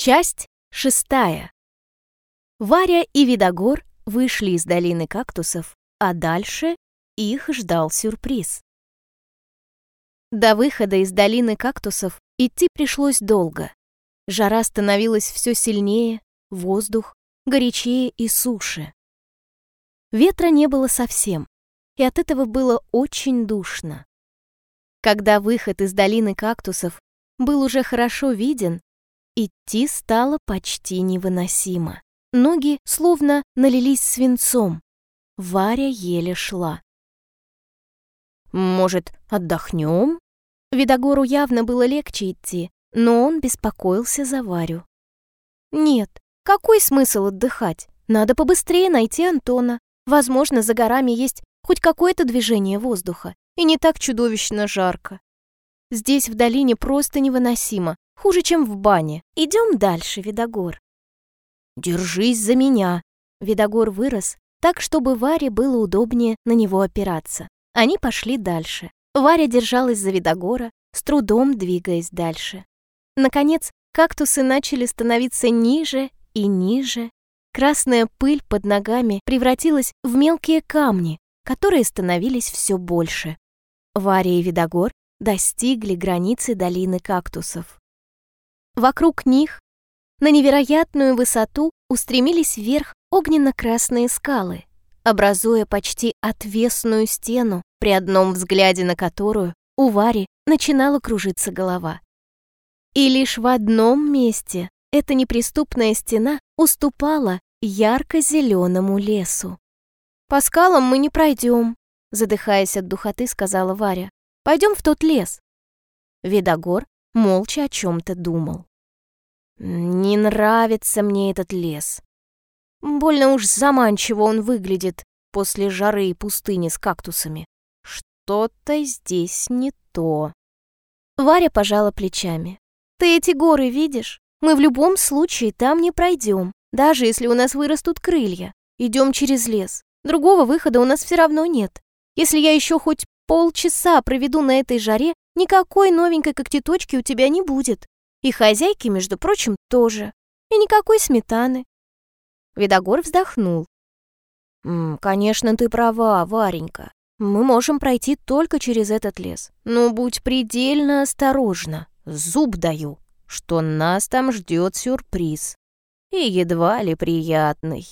Часть шестая. Варя и Видогор вышли из долины кактусов, а дальше их ждал сюрприз. До выхода из долины кактусов идти пришлось долго. Жара становилась все сильнее, воздух горячее и суше. Ветра не было совсем, и от этого было очень душно. Когда выход из долины кактусов был уже хорошо виден, Идти стало почти невыносимо. Ноги словно налились свинцом. Варя еле шла. «Может, отдохнем?» Видогору явно было легче идти, но он беспокоился за Варю. «Нет, какой смысл отдыхать? Надо побыстрее найти Антона. Возможно, за горами есть хоть какое-то движение воздуха, и не так чудовищно жарко. Здесь в долине просто невыносимо, Хуже, чем в бане. Идем дальше, Видогор. Держись за меня. Видогор вырос так, чтобы Варе было удобнее на него опираться. Они пошли дальше. Варя держалась за Видогора, с трудом двигаясь дальше. Наконец, кактусы начали становиться ниже и ниже. Красная пыль под ногами превратилась в мелкие камни, которые становились все больше. Варя и Видогор достигли границы долины кактусов. Вокруг них на невероятную высоту устремились вверх огненно-красные скалы, образуя почти отвесную стену, при одном взгляде на которую у Вари начинала кружиться голова. И лишь в одном месте эта неприступная стена уступала ярко-зеленому лесу. «По скалам мы не пройдем», — задыхаясь от духоты, сказала Варя. «Пойдем в тот лес». Видогор молча о чем-то думал. Не нравится мне этот лес. Больно уж заманчиво он выглядит после жары и пустыни с кактусами. Что-то здесь не то. Варя пожала плечами. Ты эти горы видишь? Мы в любом случае там не пройдем, даже если у нас вырастут крылья. Идем через лес. Другого выхода у нас все равно нет. Если я еще хоть полчаса проведу на этой жаре, никакой новенькой когтеточки у тебя не будет. И хозяйки, между прочим, тоже. И никакой сметаны. Видогор вздохнул. «Конечно, ты права, Варенька. Мы можем пройти только через этот лес. Но будь предельно осторожна. Зуб даю, что нас там ждет сюрприз. И едва ли приятный».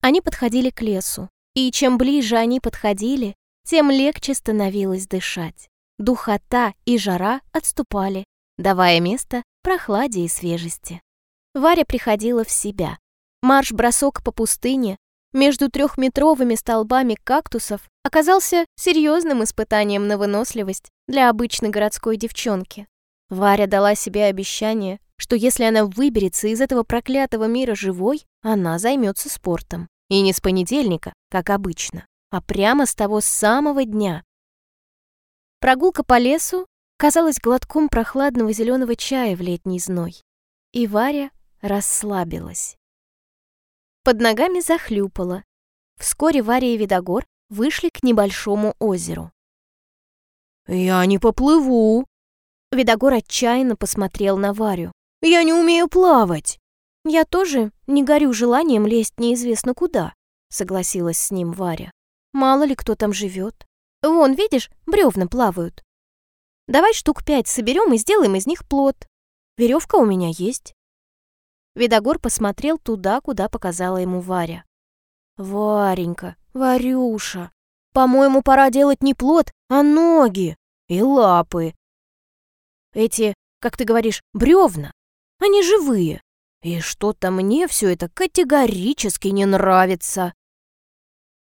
Они подходили к лесу. И чем ближе они подходили, тем легче становилось дышать. Духота и жара отступали, давая место прохладе и свежести. Варя приходила в себя. Марш-бросок по пустыне между трехметровыми столбами кактусов оказался серьезным испытанием на выносливость для обычной городской девчонки. Варя дала себе обещание, что если она выберется из этого проклятого мира живой, она займется спортом. И не с понедельника, как обычно, а прямо с того самого дня. Прогулка по лесу казалось глотком прохладного зеленого чая в летний зной. И Варя расслабилась. Под ногами захлюпала. Вскоре Варя и Видогор вышли к небольшому озеру. «Я не поплыву!» Видогор отчаянно посмотрел на Варю. «Я не умею плавать!» «Я тоже не горю желанием лезть неизвестно куда», согласилась с ним Варя. «Мало ли кто там живет. Вон, видишь, бревна плавают. Давай штук пять соберем и сделаем из них плод. Веревка у меня есть». Видогор посмотрел туда, куда показала ему Варя. «Варенька, Варюша, по-моему, пора делать не плод, а ноги и лапы. Эти, как ты говоришь, бревна, они живые. И что-то мне все это категорически не нравится».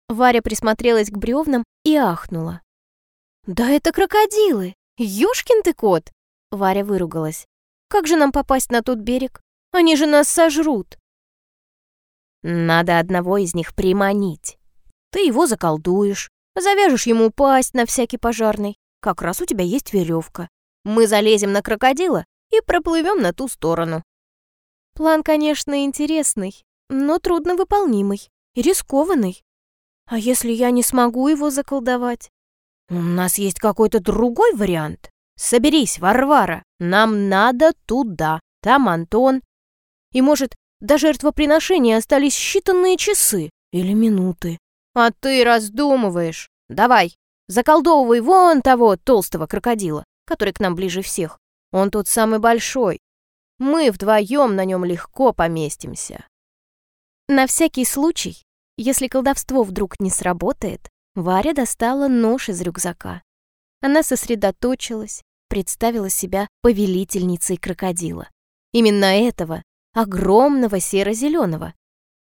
Варя присмотрелась к бревнам и ахнула. «Да это крокодилы! «Ёшкин ты кот!» Варя выругалась. «Как же нам попасть на тот берег? Они же нас сожрут!» «Надо одного из них приманить. Ты его заколдуешь, завяжешь ему пасть на всякий пожарный. Как раз у тебя есть веревка. Мы залезем на крокодила и проплывем на ту сторону». План, конечно, интересный, но трудно выполнимый и рискованный. А если я не смогу его заколдовать? «У нас есть какой-то другой вариант. Соберись, Варвара, нам надо туда. там Антон. И, может, до жертвоприношения остались считанные часы или минуты. А ты раздумываешь. Давай, заколдовывай вон того толстого крокодила, который к нам ближе всех. Он тот самый большой. Мы вдвоем на нем легко поместимся. На всякий случай, если колдовство вдруг не сработает, Варя достала нож из рюкзака. Она сосредоточилась, представила себя повелительницей крокодила. Именно этого, огромного серо-зеленого.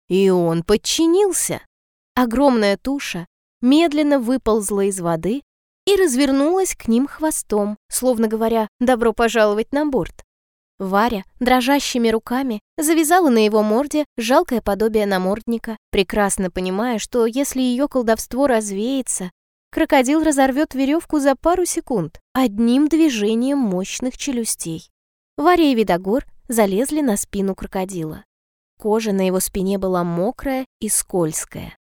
И он подчинился. Огромная туша медленно выползла из воды и развернулась к ним хвостом, словно говоря «добро пожаловать на борт». Варя дрожащими руками завязала на его морде жалкое подобие намордника, прекрасно понимая, что если ее колдовство развеется, крокодил разорвет веревку за пару секунд одним движением мощных челюстей. Варя и Видогор залезли на спину крокодила. Кожа на его спине была мокрая и скользкая.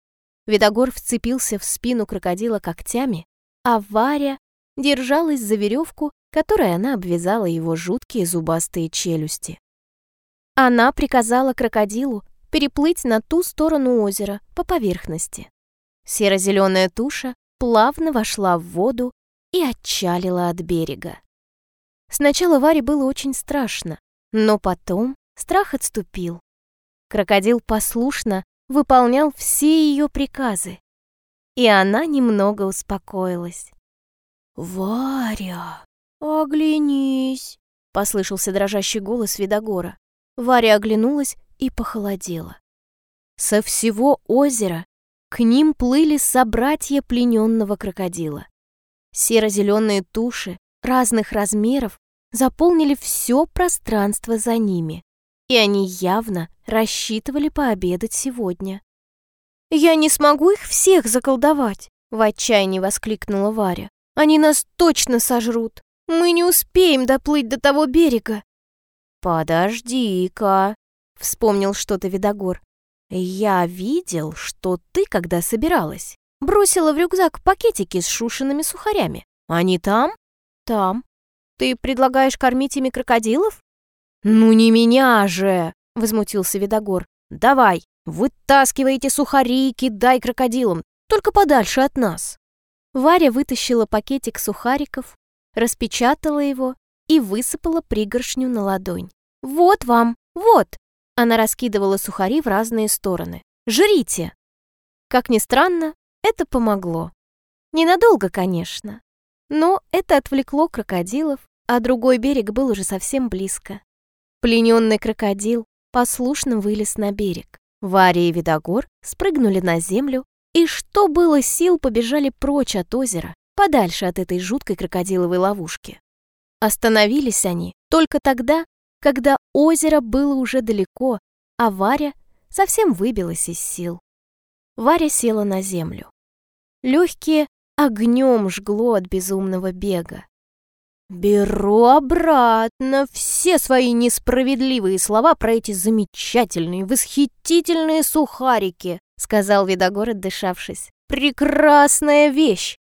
Видогор вцепился в спину крокодила когтями, а Варя держалась за веревку которой она обвязала его жуткие зубастые челюсти. Она приказала крокодилу переплыть на ту сторону озера по поверхности. Серо-зеленая туша плавно вошла в воду и отчалила от берега. Сначала Варе было очень страшно, но потом страх отступил. Крокодил послушно выполнял все ее приказы, и она немного успокоилась. «Варя!» «Оглянись!» — послышался дрожащий голос Видогора. Варя оглянулась и похолодела. Со всего озера к ним плыли собратья плененного крокодила. Серо-зеленые туши разных размеров заполнили все пространство за ними, и они явно рассчитывали пообедать сегодня. «Я не смогу их всех заколдовать!» — в отчаянии воскликнула Варя. «Они нас точно сожрут!» Мы не успеем доплыть до того берега. Подожди-ка, вспомнил что-то Видогор. Я видел, что ты, когда собиралась, бросила в рюкзак пакетики с шушенными сухарями. Они там? Там. Ты предлагаешь кормить ими крокодилов? Ну не меня же, возмутился Видогор. Давай, вытаскивай эти сухари и кидай крокодилам, только подальше от нас. Варя вытащила пакетик сухариков, распечатала его и высыпала пригоршню на ладонь. «Вот вам, вот!» Она раскидывала сухари в разные стороны. «Жрите!» Как ни странно, это помогло. Ненадолго, конечно. Но это отвлекло крокодилов, а другой берег был уже совсем близко. Плененный крокодил послушно вылез на берег. Варя и Видогор спрыгнули на землю и, что было сил, побежали прочь от озера, подальше от этой жуткой крокодиловой ловушки. Остановились они только тогда, когда озеро было уже далеко, а Варя совсем выбилась из сил. Варя села на землю. Легкие огнем жгло от безумного бега. «Беру обратно все свои несправедливые слова про эти замечательные, восхитительные сухарики», сказал Видогор, отдышавшись. «Прекрасная вещь!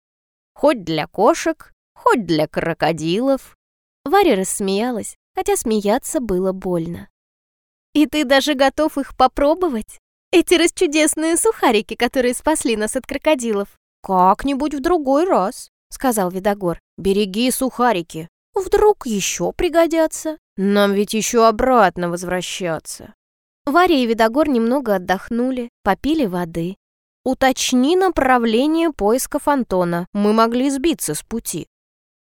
Хоть для кошек, хоть для крокодилов. Варя рассмеялась, хотя смеяться было больно. «И ты даже готов их попробовать? Эти расчудесные сухарики, которые спасли нас от крокодилов?» «Как-нибудь в другой раз», — сказал Видогор. «Береги сухарики. Вдруг еще пригодятся. Нам ведь еще обратно возвращаться». Варя и Видогор немного отдохнули, попили воды. «Уточни направление поисков Антона. Мы могли сбиться с пути».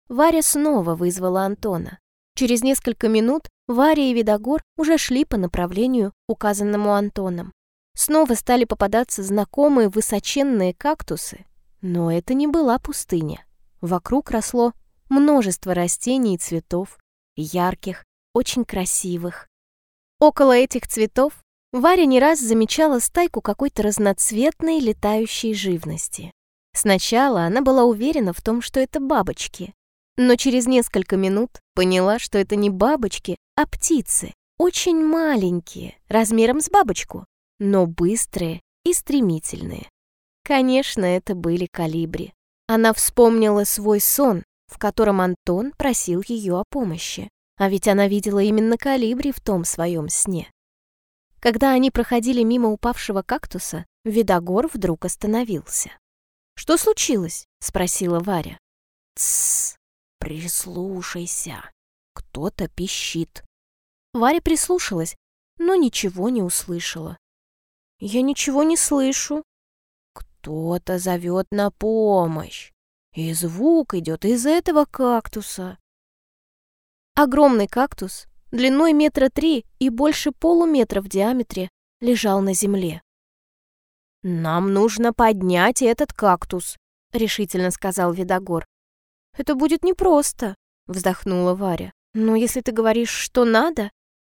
Варя снова вызвала Антона. Через несколько минут Варя и Видогор уже шли по направлению, указанному Антоном. Снова стали попадаться знакомые высоченные кактусы, но это не была пустыня. Вокруг росло множество растений и цветов, ярких, очень красивых. Около этих цветов Варя не раз замечала стайку какой-то разноцветной летающей живности. Сначала она была уверена в том, что это бабочки, но через несколько минут поняла, что это не бабочки, а птицы, очень маленькие, размером с бабочку, но быстрые и стремительные. Конечно, это были калибри. Она вспомнила свой сон, в котором Антон просил ее о помощи. А ведь она видела именно калибри в том своем сне. Когда они проходили мимо упавшего кактуса, Видогор вдруг остановился. «Что случилось?» — спросила Варя. «Тссс, прислушайся. Кто-то пищит». Варя прислушалась, но ничего не услышала. «Я ничего не слышу». «Кто-то зовет на помощь, и звук идет из этого кактуса». Огромный кактус, длиной метра три и больше полуметра в диаметре, лежал на земле. «Нам нужно поднять этот кактус», — решительно сказал Видогор. «Это будет непросто», — вздохнула Варя. «Но если ты говоришь, что надо,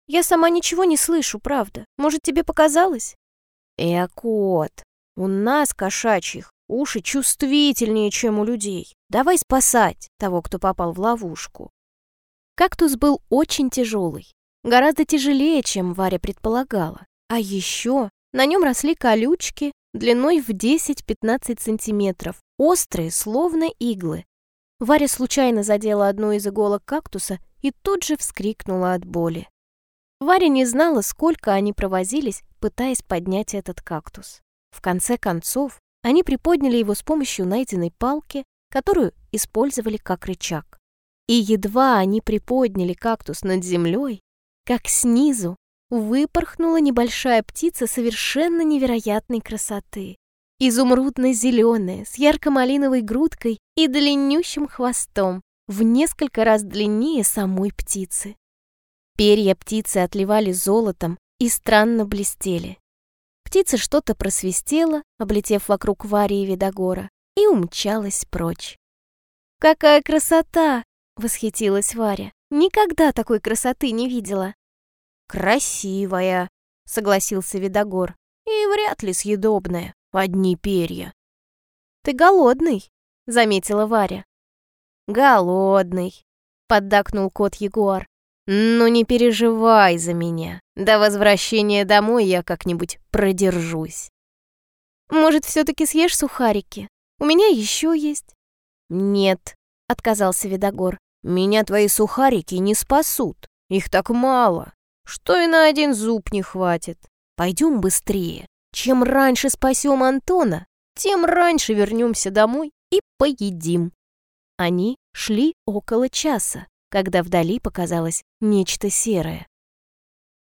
я сама ничего не слышу, правда. Может, тебе показалось?» «Э, у нас, кошачьих, уши чувствительнее, чем у людей. Давай спасать того, кто попал в ловушку». Кактус был очень тяжелый, гораздо тяжелее, чем Варя предполагала. А еще на нем росли колючки длиной в 10-15 сантиметров, острые, словно иглы. Варя случайно задела одну из иголок кактуса и тут же вскрикнула от боли. Варя не знала, сколько они провозились, пытаясь поднять этот кактус. В конце концов, они приподняли его с помощью найденной палки, которую использовали как рычаг. И едва они приподняли кактус над землей, как снизу выпорхнула небольшая птица совершенно невероятной красоты. Изумрудно-зеленая, с ярко-малиновой грудкой и длиннющим хвостом, в несколько раз длиннее самой птицы. Перья птицы отливали золотом и странно блестели. Птица что-то просвистела, облетев вокруг Варии Видогора, и умчалась прочь. «Какая красота!» — восхитилась Варя. «Никогда такой красоты не видела». «Красивая», — согласился Видогор. «И вряд ли съедобная. Одни перья». «Ты голодный», — заметила Варя. «Голодный», — поддакнул кот-ягуар. «Ну не переживай за меня. До возвращения домой я как-нибудь продержусь». «Может, все-таки съешь сухарики? У меня еще есть». «Нет», — отказался Видогор. «Меня твои сухарики не спасут. Их так мало, что и на один зуб не хватит. Пойдем быстрее. Чем раньше спасем Антона, тем раньше вернемся домой и поедим». Они шли около часа, когда вдали показалось нечто серое.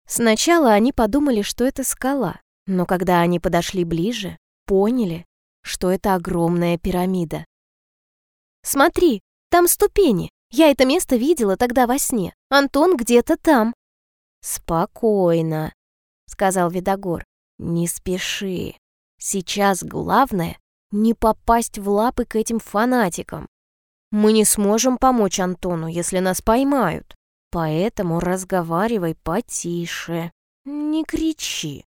Сначала они подумали, что это скала, но когда они подошли ближе, поняли, что это огромная пирамида. «Смотри, там ступени. Я это место видела тогда во сне. Антон где-то там». «Спокойно», — сказал Видогор. «Не спеши. Сейчас главное — не попасть в лапы к этим фанатикам. Мы не сможем помочь Антону, если нас поймают. Поэтому разговаривай потише. Не кричи».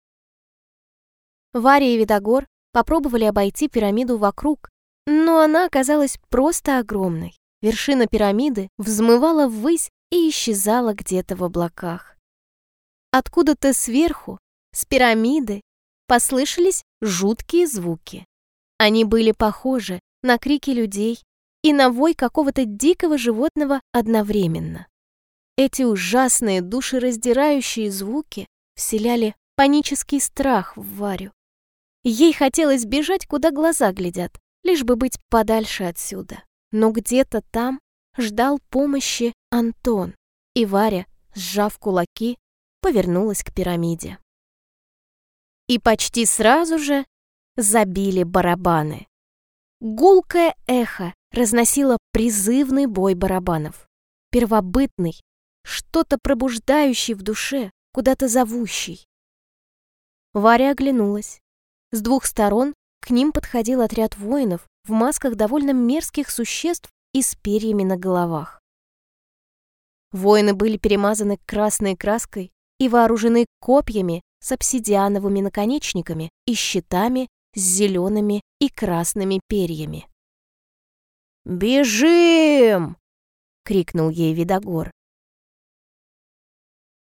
Варя и Видогор попробовали обойти пирамиду вокруг, но она оказалась просто огромной. Вершина пирамиды взмывала ввысь и исчезала где-то в облаках. Откуда-то сверху, с пирамиды, послышались жуткие звуки. Они были похожи на крики людей и на вой какого-то дикого животного одновременно. Эти ужасные душераздирающие звуки вселяли панический страх в Варю. Ей хотелось бежать, куда глаза глядят, лишь бы быть подальше отсюда. Но где-то там ждал помощи Антон, и Варя, сжав кулаки, повернулась к пирамиде. И почти сразу же забили барабаны. Гулкое эхо разносило призывный бой барабанов. Первобытный, что-то пробуждающий в душе, куда-то зовущий. Варя оглянулась. С двух сторон к ним подходил отряд воинов в масках довольно мерзких существ и с перьями на головах. Воины были перемазаны красной краской и вооружены копьями с обсидиановыми наконечниками и щитами с зелеными и красными перьями. «Бежим!» — крикнул ей Видогор.